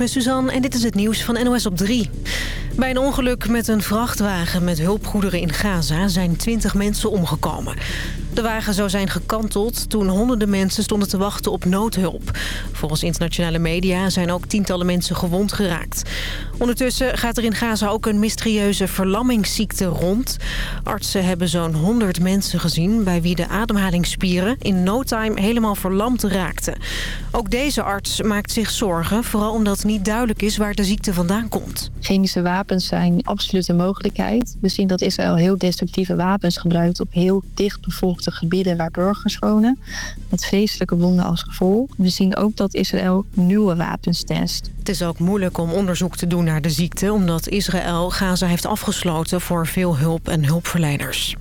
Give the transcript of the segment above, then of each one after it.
Ben Suzanne en dit is het nieuws van NOS op 3. Bij een ongeluk met een vrachtwagen met hulpgoederen in Gaza zijn 20 mensen omgekomen. De wagen zou zijn gekanteld toen honderden mensen stonden te wachten op noodhulp. Volgens internationale media zijn ook tientallen mensen gewond geraakt. Ondertussen gaat er in Gaza ook een mysterieuze verlammingsziekte rond. Artsen hebben zo'n 100 mensen gezien bij wie de ademhalingsspieren in no time helemaal verlamd raakten. Ook deze arts maakt zich zorgen, vooral omdat niet duidelijk is waar de ziekte vandaan komt. Chemische wapens zijn absoluut een mogelijkheid. We zien dat Israël heel destructieve wapens gebruikt op heel dichtbevolkte gebieden waar burgers wonen. Met vreselijke wonden als gevolg. We zien ook dat Israël nieuwe wapens test. Het is ook moeilijk om onderzoek te doen naar de ziekte... omdat Israël Gaza heeft afgesloten voor veel hulp en hulpverleners.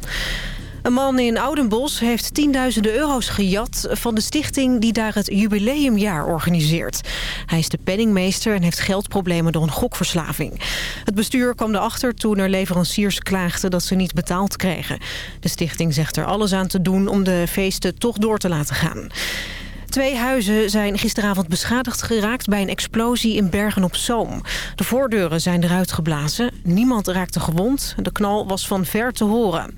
Een man in Oudenbos heeft tienduizenden euro's gejat van de stichting die daar het jubileumjaar organiseert. Hij is de penningmeester en heeft geldproblemen door een gokverslaving. Het bestuur kwam erachter toen er leveranciers klaagden dat ze niet betaald kregen. De stichting zegt er alles aan te doen om de feesten toch door te laten gaan. Twee huizen zijn gisteravond beschadigd geraakt bij een explosie in Bergen-op-Zoom. De voordeuren zijn eruit geblazen. Niemand raakte gewond. De knal was van ver te horen.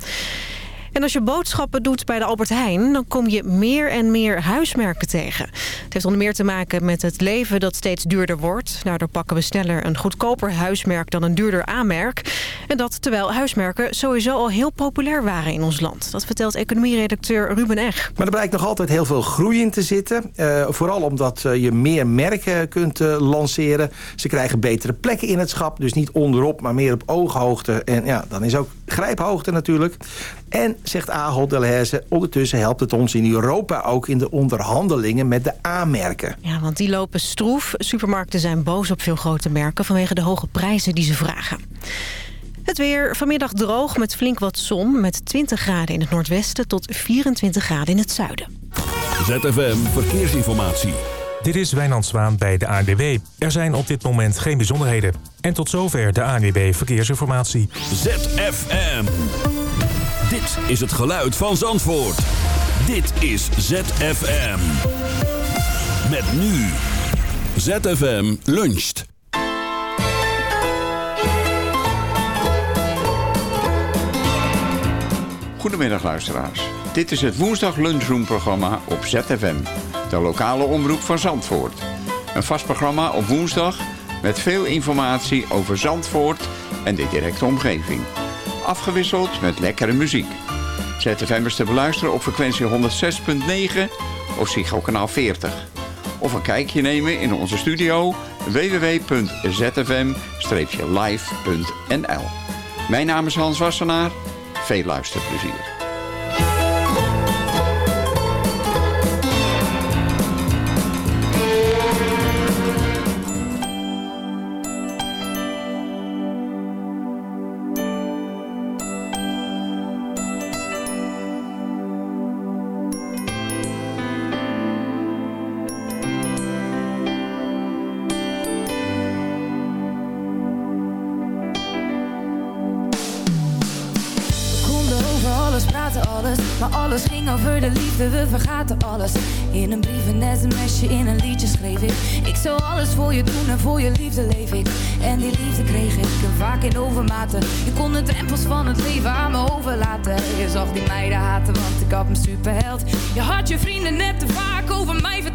En als je boodschappen doet bij de Albert Heijn... dan kom je meer en meer huismerken tegen. Het heeft onder meer te maken met het leven dat steeds duurder wordt. Daardoor pakken we sneller een goedkoper huismerk dan een duurder aanmerk. En dat terwijl huismerken sowieso al heel populair waren in ons land. Dat vertelt economieredacteur Ruben Eg. Maar er blijkt nog altijd heel veel groei in te zitten. Uh, vooral omdat uh, je meer merken kunt uh, lanceren. Ze krijgen betere plekken in het schap. Dus niet onderop, maar meer op ooghoogte. En ja, dan is ook grijphoogte natuurlijk. En, zegt Ahold Delhaize, ondertussen helpt het ons in Europa ook in de onderhandelingen met de aanmerken. Ja, want die lopen stroef. Supermarkten zijn boos op veel grote merken vanwege de hoge prijzen die ze vragen. Het weer vanmiddag droog met flink wat zon. Met 20 graden in het noordwesten tot 24 graden in het zuiden. ZFM Verkeersinformatie. Dit is Wijnand Zwaan bij de ANWB. Er zijn op dit moment geen bijzonderheden. En tot zover de ANWB Verkeersinformatie. ZFM. Dit is het geluid van Zandvoort. Dit is ZFM. Met nu. ZFM luncht. Goedemiddag luisteraars. Dit is het woensdag lunchroom-programma op ZFM. De lokale omroep van Zandvoort. Een vast programma op woensdag met veel informatie over Zandvoort en de directe omgeving afgewisseld met lekkere muziek. ZFM is te beluisteren op frequentie 106.9 of Psycho kanaal 40. Of een kijkje nemen in onze studio www.zfm-live.nl Mijn naam is Hans Wassenaar. Veel luisterplezier. In een brief, een sms'je, in een liedje schreef ik. Ik zou alles voor je doen en voor je liefde leef ik. En die liefde kreeg ik en vaak in overmaten Je kon de drempels van het leven aan me overlaten. Je zag die meiden haten, want ik had me superheld. Je had je vrienden net te vaak over mij verteld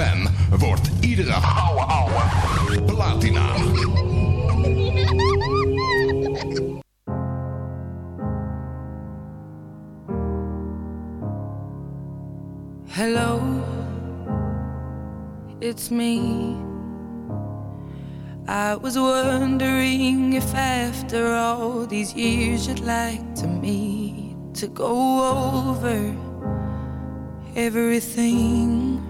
ZFM wordt iedere ouwe platina. Hello, it's me. I was wondering if after all these years you'd like to meet to go over everything.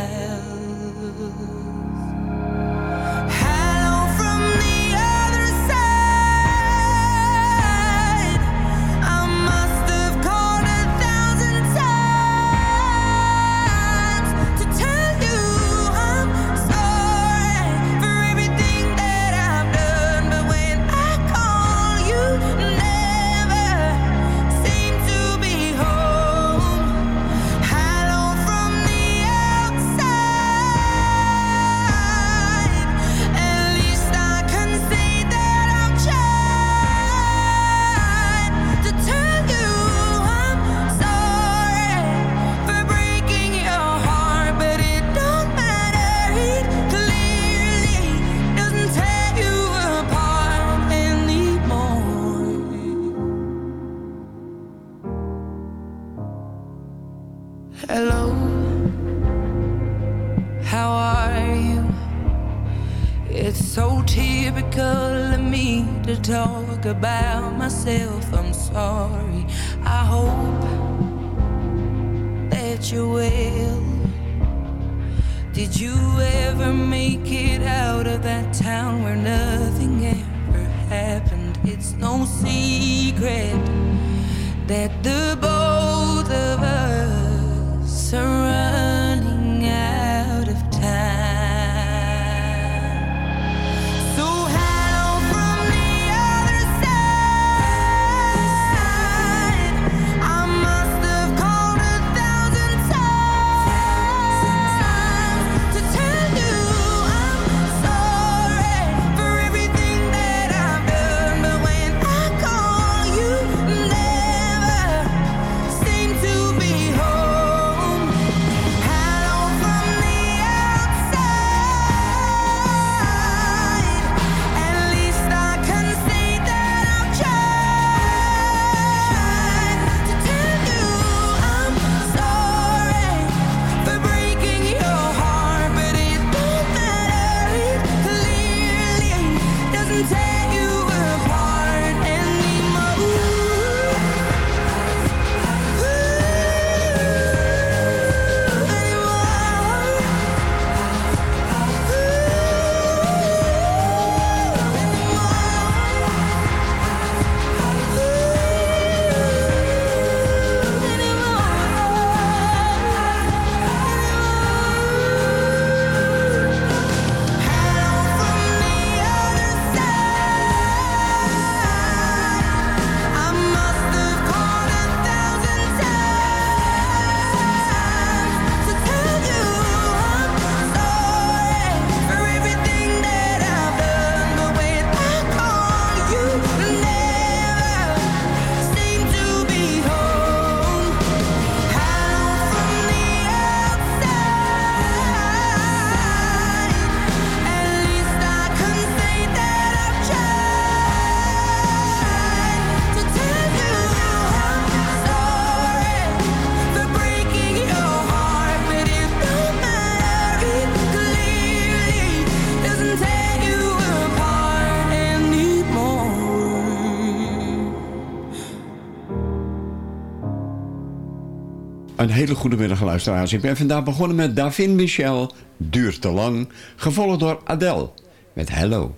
Hele goede middag luisteraars. Ik ben vandaag begonnen met Davin Michel, Duurt te lang. Gevolgd door Adele met Hello.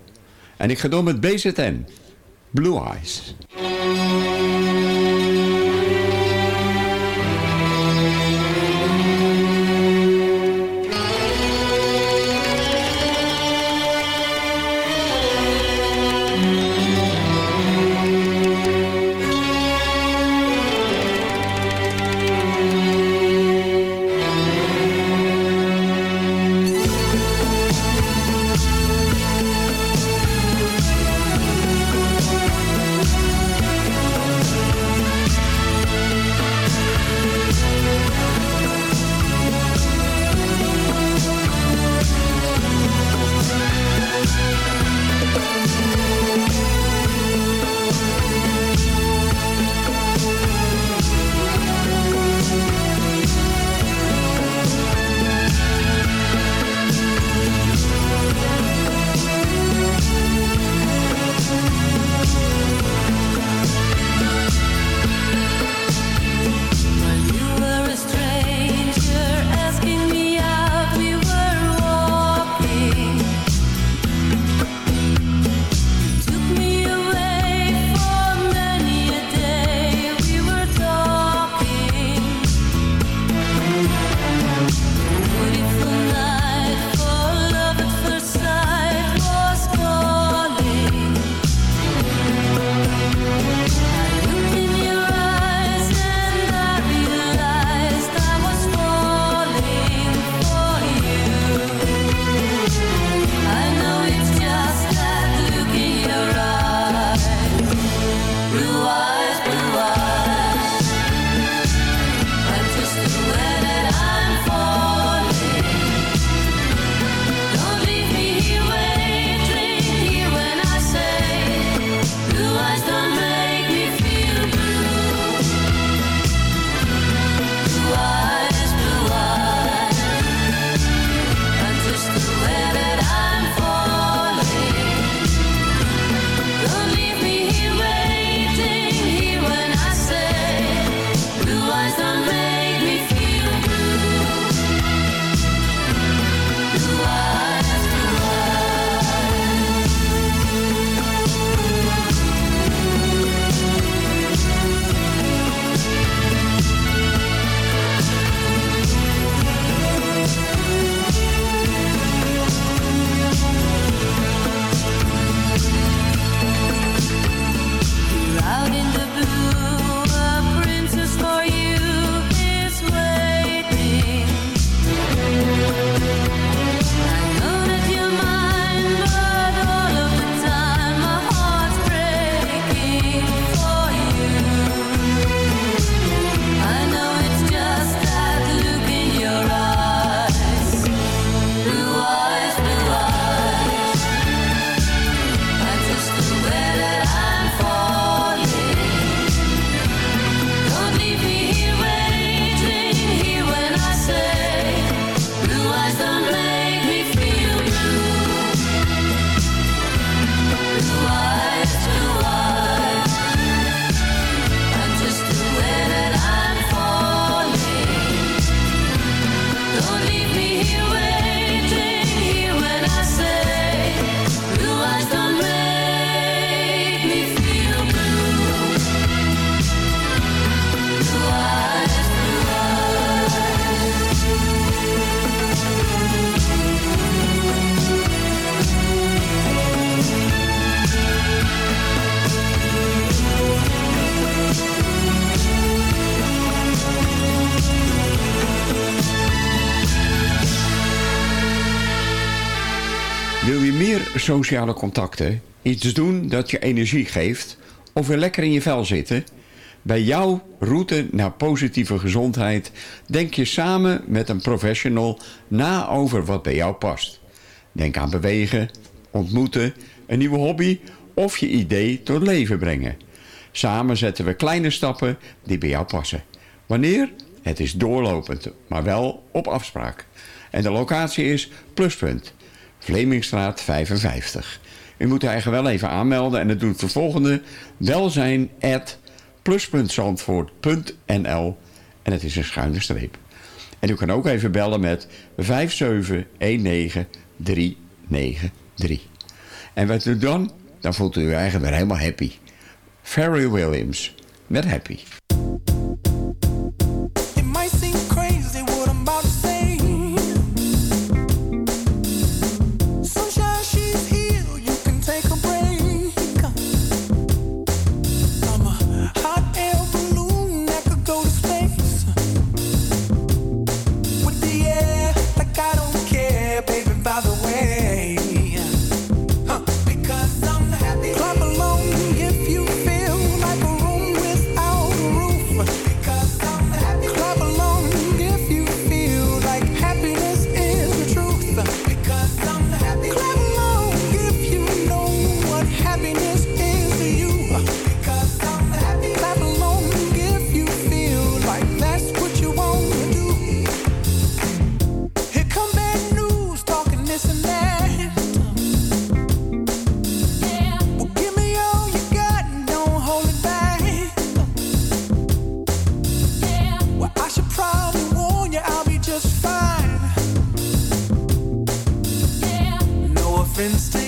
En ik ga door met BZN, Blue Eyes. Sociale contacten, iets doen dat je energie geeft of weer lekker in je vel zitten. Bij jouw route naar positieve gezondheid denk je samen met een professional na over wat bij jou past. Denk aan bewegen, ontmoeten, een nieuwe hobby of je idee tot leven brengen. Samen zetten we kleine stappen die bij jou passen. Wanneer? Het is doorlopend, maar wel op afspraak. En de locatie is Pluspunt. Vlemingstraat 55. U moet u eigenlijk wel even aanmelden en dat doet de volgende. Welzijn at plus.zandvoort.nl en het is een schuine streep. En u kan ook even bellen met 5719393. En wat u dan? Dan voelt u u eigenlijk weer helemaal happy. Ferry Williams met Happy. happens to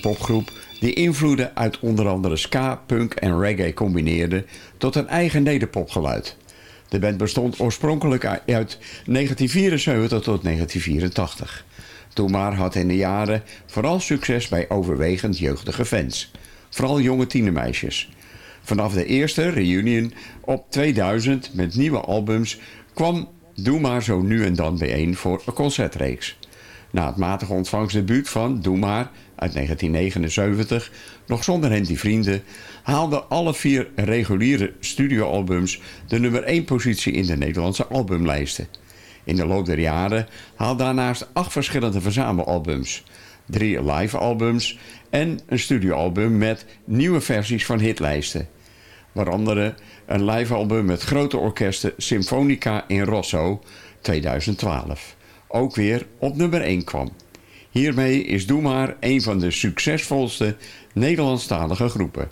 Popgroep die invloeden uit onder andere ska, punk en reggae combineerde tot een eigen nederpopgeluid. De band bestond oorspronkelijk uit 1974 tot 1984. Toen maar had in de jaren vooral succes bij overwegend jeugdige fans. Vooral jonge tienermeisjes. Vanaf de eerste reunion op 2000 met nieuwe albums kwam Doe Maar Zo Nu en Dan bijeen voor een concertreeks. Na het matige ontvangstdebuut van Doe Maar uit 1979, nog zonder hen die vrienden, haalden alle vier reguliere studioalbums de nummer 1 positie in de Nederlandse albumlijsten. In de loop der jaren haalde daarnaast acht verschillende verzamelalbums, drie live albums en een studioalbum met nieuwe versies van hitlijsten. Waaronder een live album met grote orkesten Symfonica in Rosso 2012. Ook weer op nummer 1 kwam. Hiermee is Doe Maar een van de succesvolste Nederlandstalige groepen.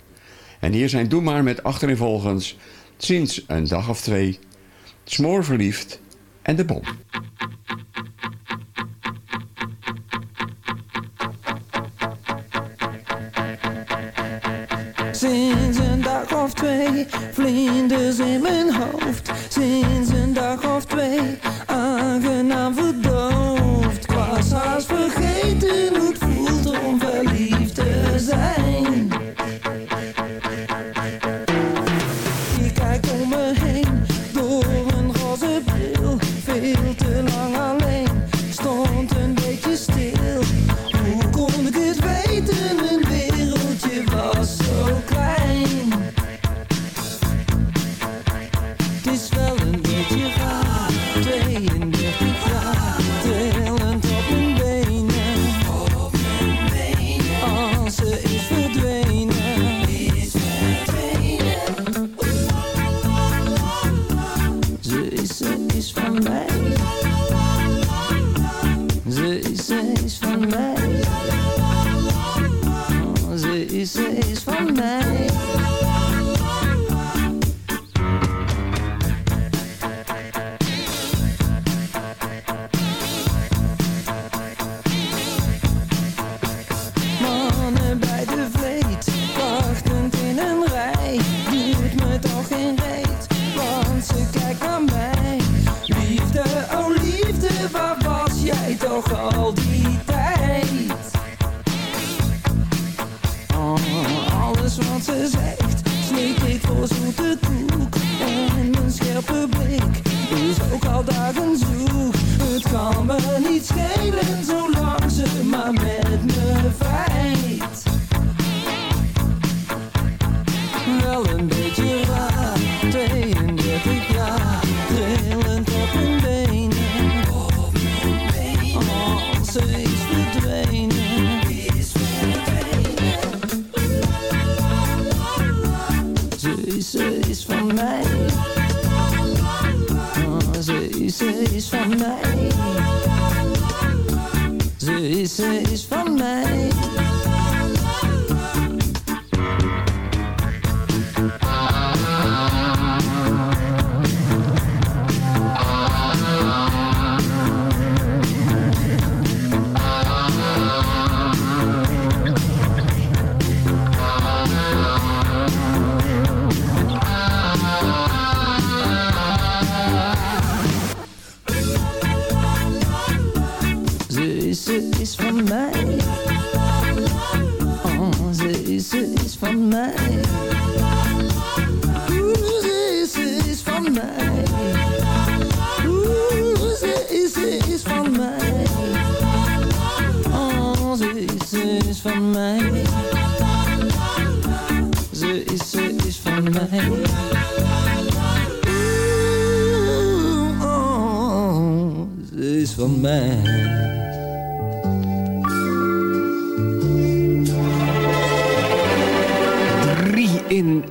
En hier zijn Doe Maar met achterinvolgens Sinds een dag of twee, Smoor verliefd en De Bom. Sinds een dag of twee, vlinders in mijn hoofd. Sinds een dag of twee, aangenaam dag.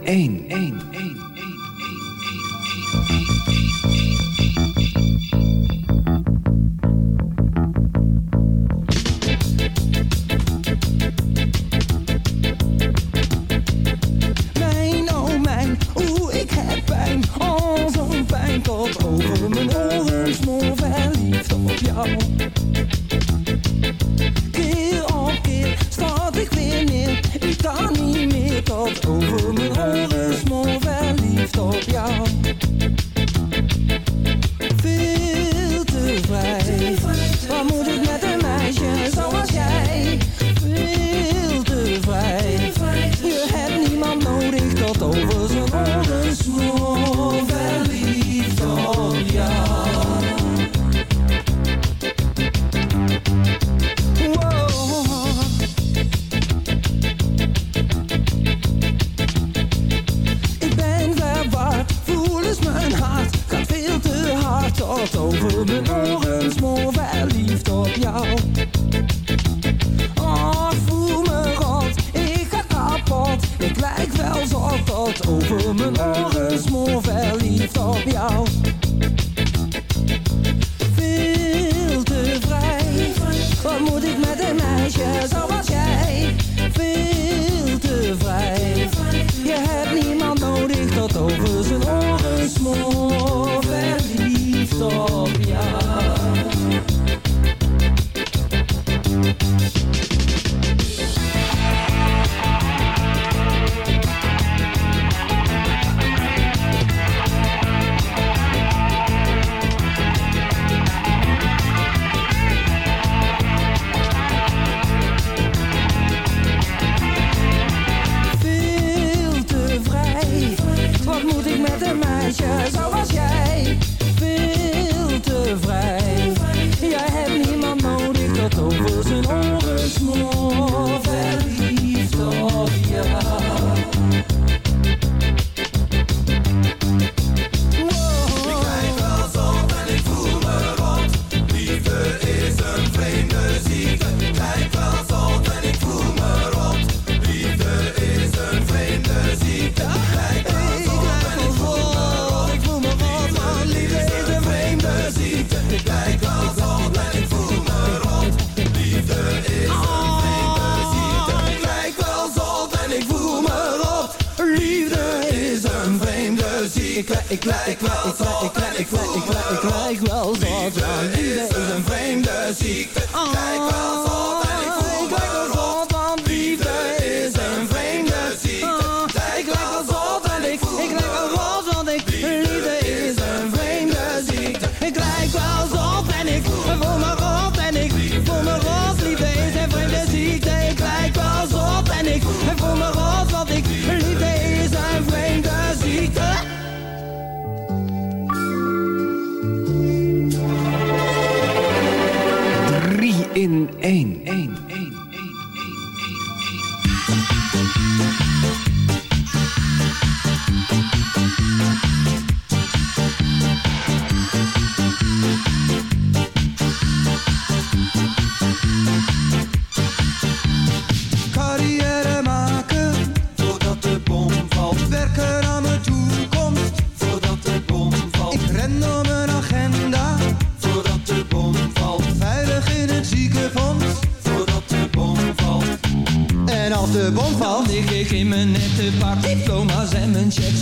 eng.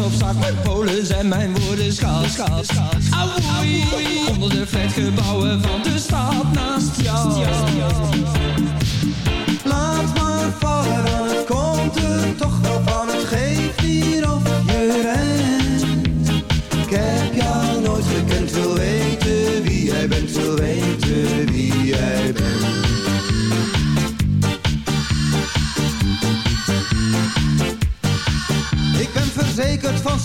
doopzak met polen zijn mijn woorden schaal, schaal, schaal. Onder de vetgebouwen van de stad naast jou.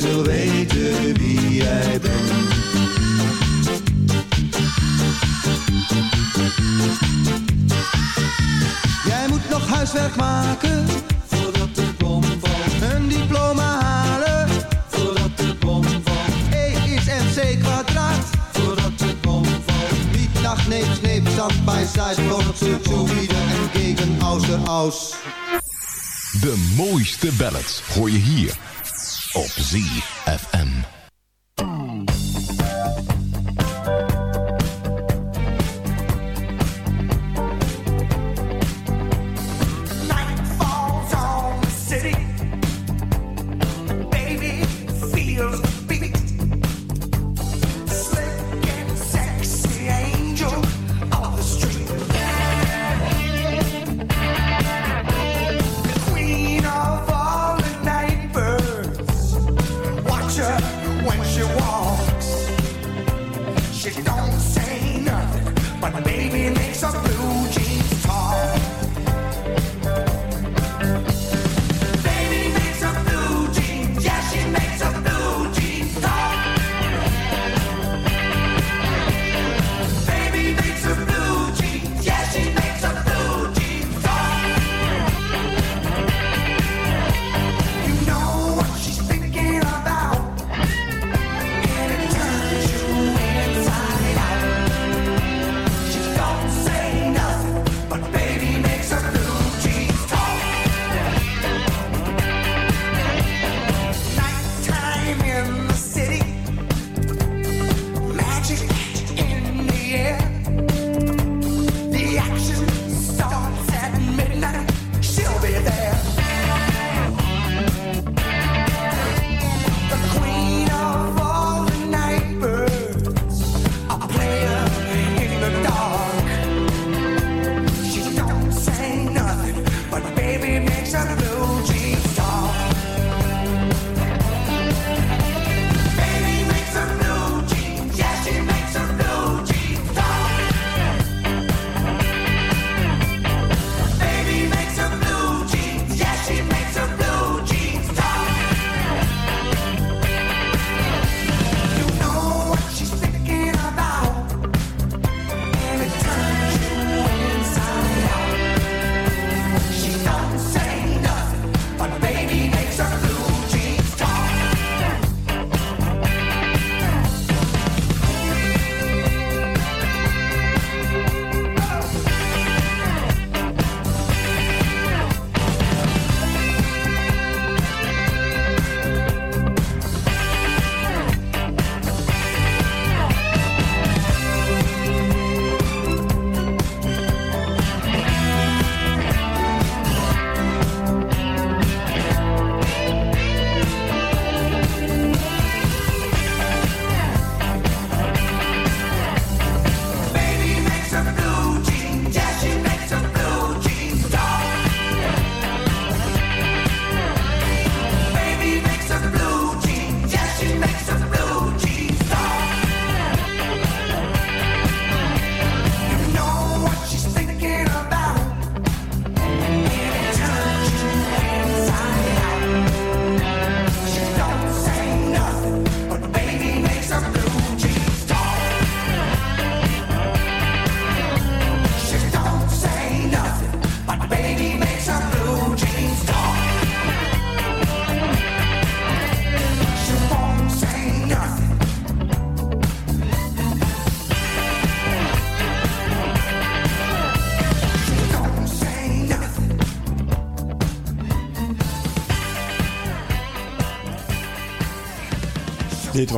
wil weten wie jij bent. Jij moet nog huiswerk maken voordat de bom valt. Een diploma halen voordat de bom valt. E is C kwadraat voordat de bom valt. Niet nacht, neemt, neemt zand bij zij, sportse, zoide en gegen ouder aus. De mooiste ballads hoor je hier auf ZFM.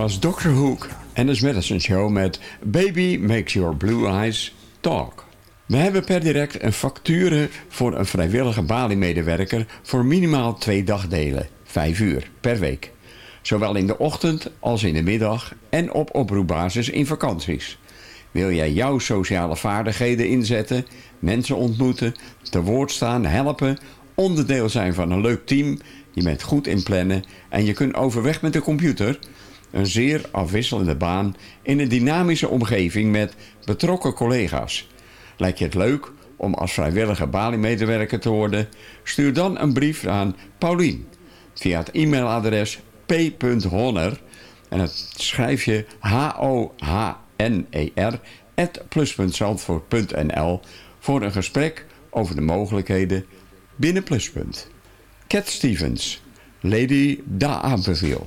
Was Dr. Hook en his Medicine Show met Baby Makes Your Blue Eyes Talk. We hebben per direct een facture voor een vrijwillige Bali-medewerker voor minimaal twee dagdelen, vijf uur per week. Zowel in de ochtend als in de middag en op oproepbasis in vakanties. Wil jij jouw sociale vaardigheden inzetten, mensen ontmoeten, te woord staan, helpen, onderdeel zijn van een leuk team, je bent goed in plannen en je kunt overweg met de computer... Een zeer afwisselende baan in een dynamische omgeving met betrokken collega's. Lijkt je het leuk om als vrijwillige Bali-medewerker te worden? Stuur dan een brief aan Paulien via het e-mailadres p.honner en het schrijf je H-O-H-N-E-R plus.zandvoort.nl voor een gesprek over de mogelijkheden binnen Pluspunt. Cat Stevens, Lady D'Aberville.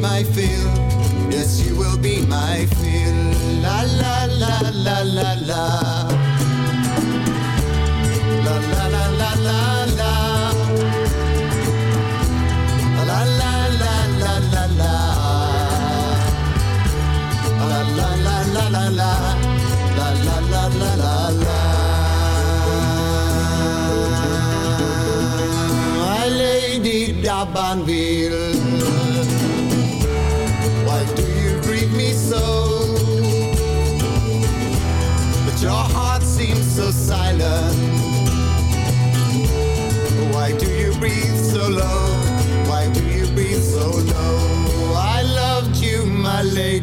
My fill. Yes, you will be my fill. La la la la la la. La la la la la la. La la la la la la. La la la la la la. La la la la lady Dabanville.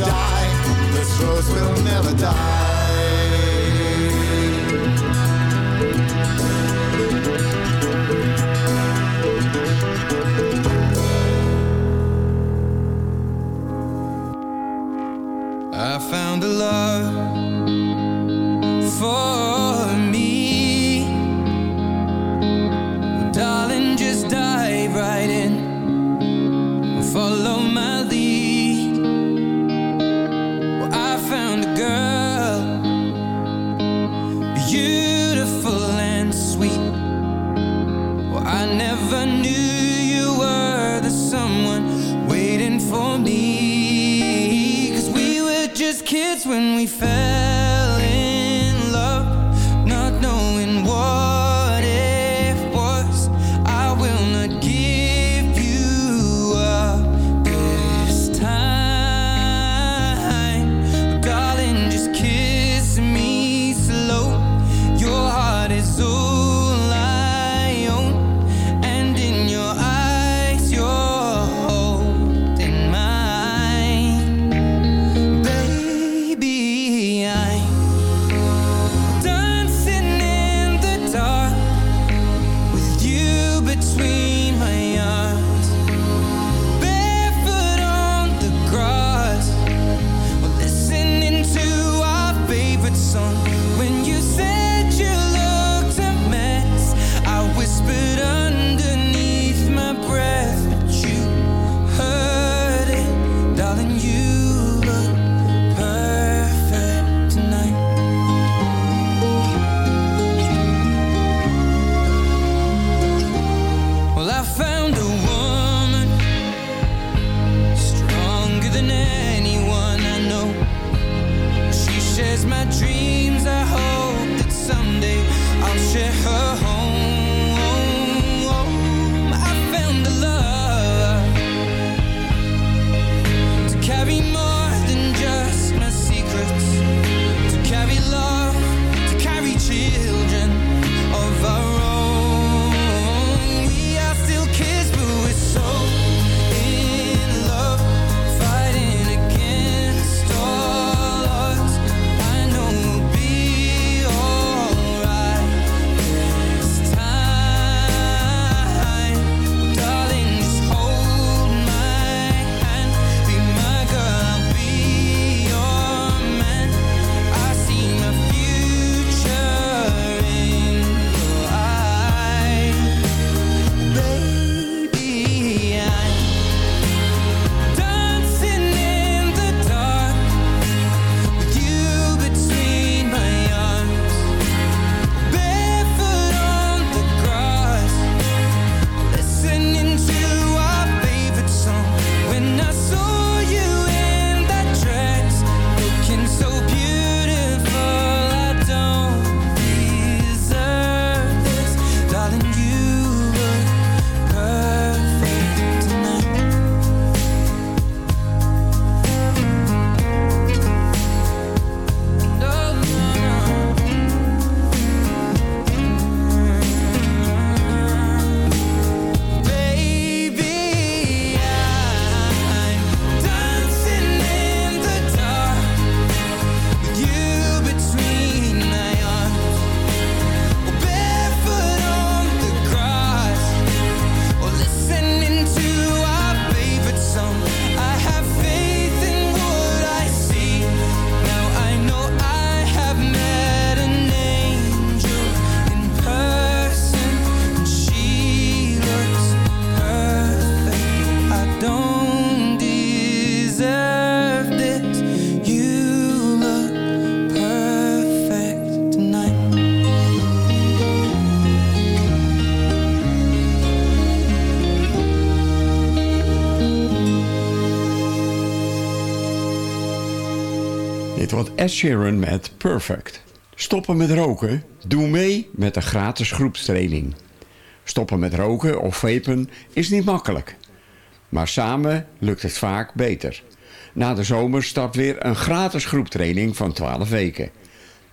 die. This rose will never die. I found a love for me. Cause we were just kids when we fell. Dit wordt Ed Sheeran met Perfect. Stoppen met roken? Doe mee met de gratis groepstraining. Stoppen met roken of vapen is niet makkelijk. Maar samen lukt het vaak beter. Na de zomer start weer een gratis groeptraining van 12 weken.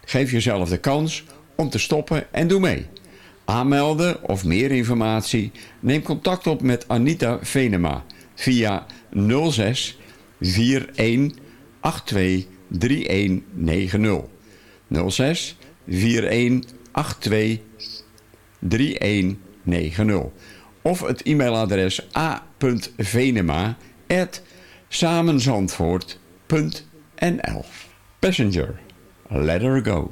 Geef jezelf de kans om te stoppen en doe mee. Aanmelden of meer informatie? Neem contact op met Anita Venema via 06 41 82 3190 06 4182 3190 of het e-mailadres a.venema at samenzandvoort.nl Passenger, let her go.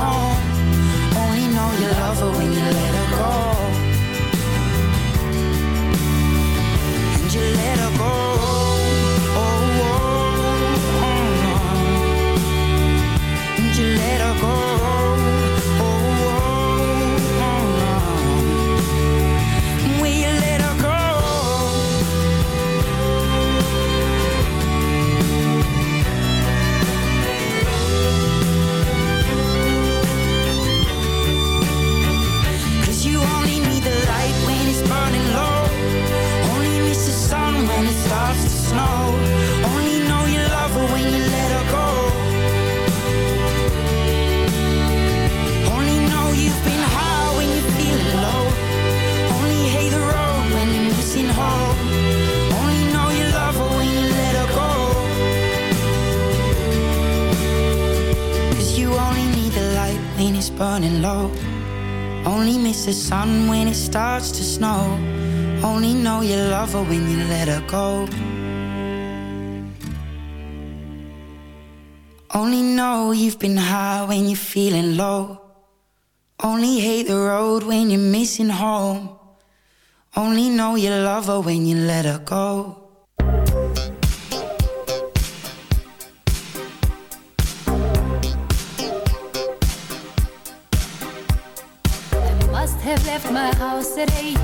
home Only know you love her when you let you love her when you let her go. Only know you've been high when you're feeling low. Only hate the road when you're missing home. Only know you love her when you let her go. I Must have left my house at eight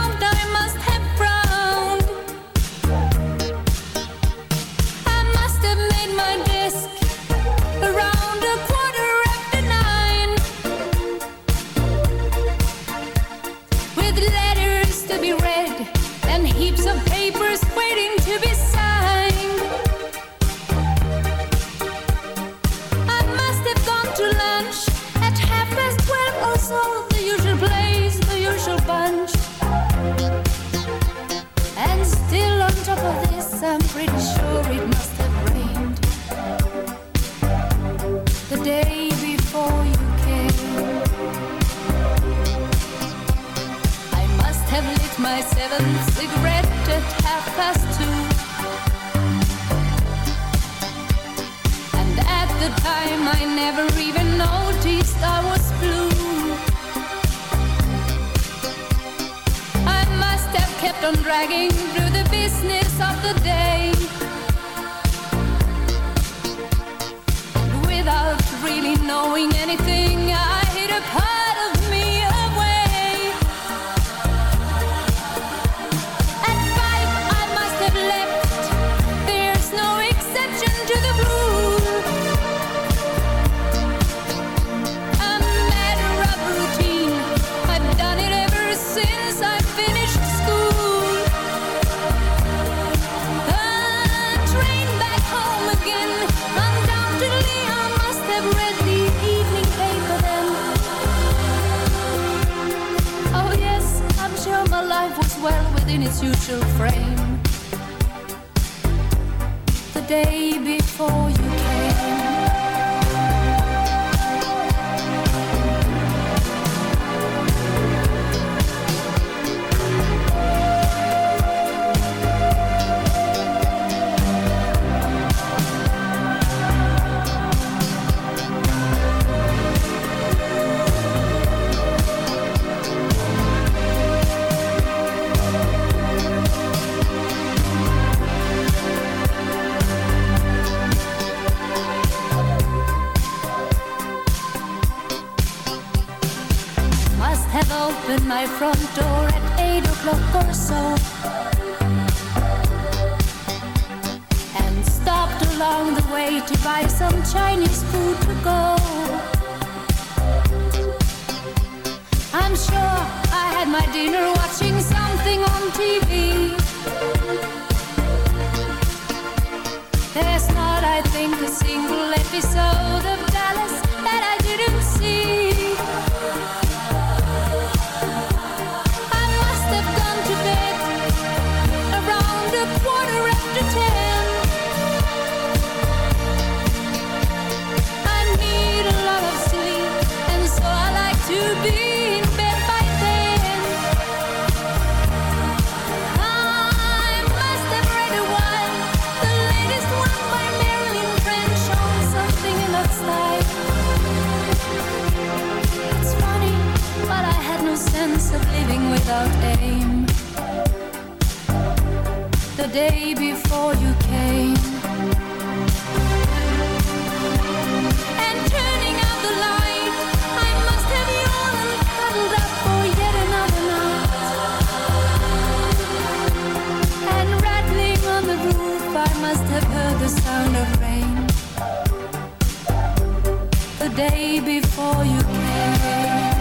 day before you came.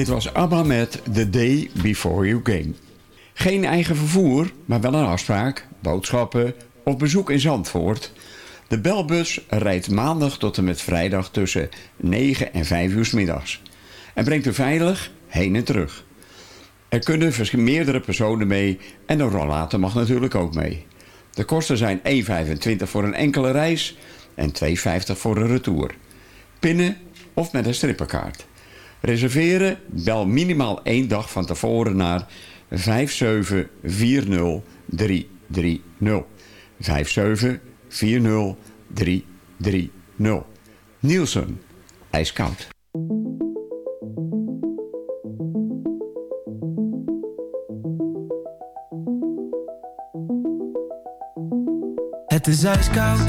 Dit was ABBA met The Day Before You Came. Geen eigen vervoer, maar wel een afspraak, boodschappen of bezoek in Zandvoort. De belbus rijdt maandag tot en met vrijdag tussen 9 en 5 uur s middags. En brengt u veilig heen en terug. Er kunnen meerdere personen mee en een rollator mag natuurlijk ook mee. De kosten zijn 1,25 voor een enkele reis en 2,50 voor een retour. Pinnen of met een strippenkaart. Reserveren? Bel minimaal één dag van tevoren naar 5740330. 5740330. Nielsen, ijskoud. Het is ijskoud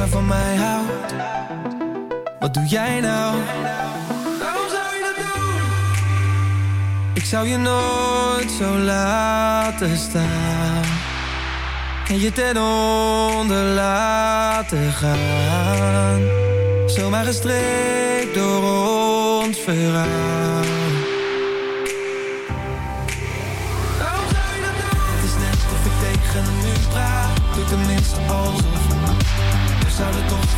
Langer van mij houdt. Wat doe jij nou? Waarom zou je dat doen? Ik zou je nooit zo laten staan. En je ten onder laten gaan. Zomaar gestreekt door ons verhaal.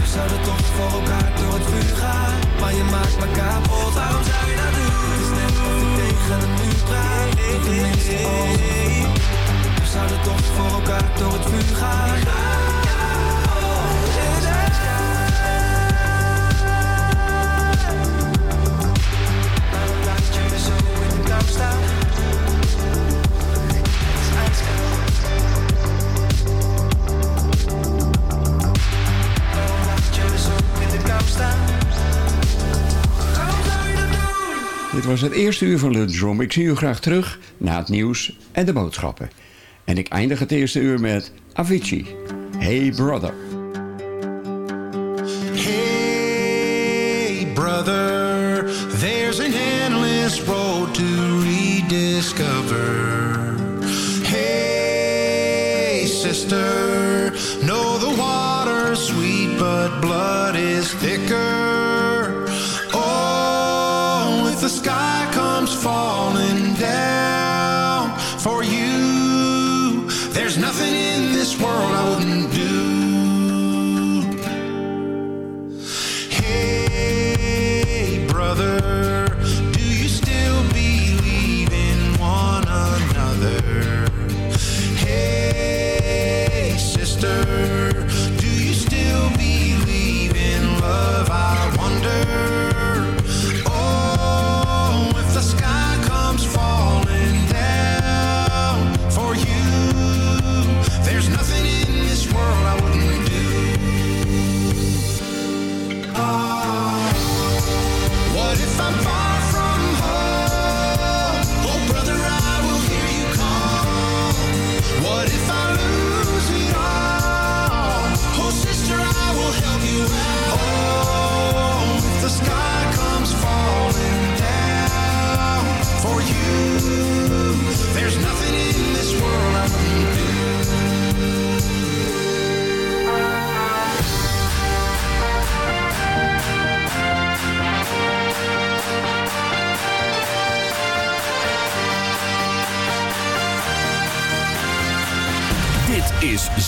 We zouden toch voor elkaar door het vuur gaan. Maar je maakt me kapot. Waarom zou je dat doen? Het is tegen een muur praat. We zouden toch voor elkaar door het vuur gaan. Dit was het eerste uur van Lunchroom. Ik zie u graag terug na het nieuws en de boodschappen. En ik eindig het eerste uur met Avicii. Hey brother. Hey, brother, there's an endless road to rediscover. Hey, sister, know the water's sweet, but blood is thicker. Falling down for you,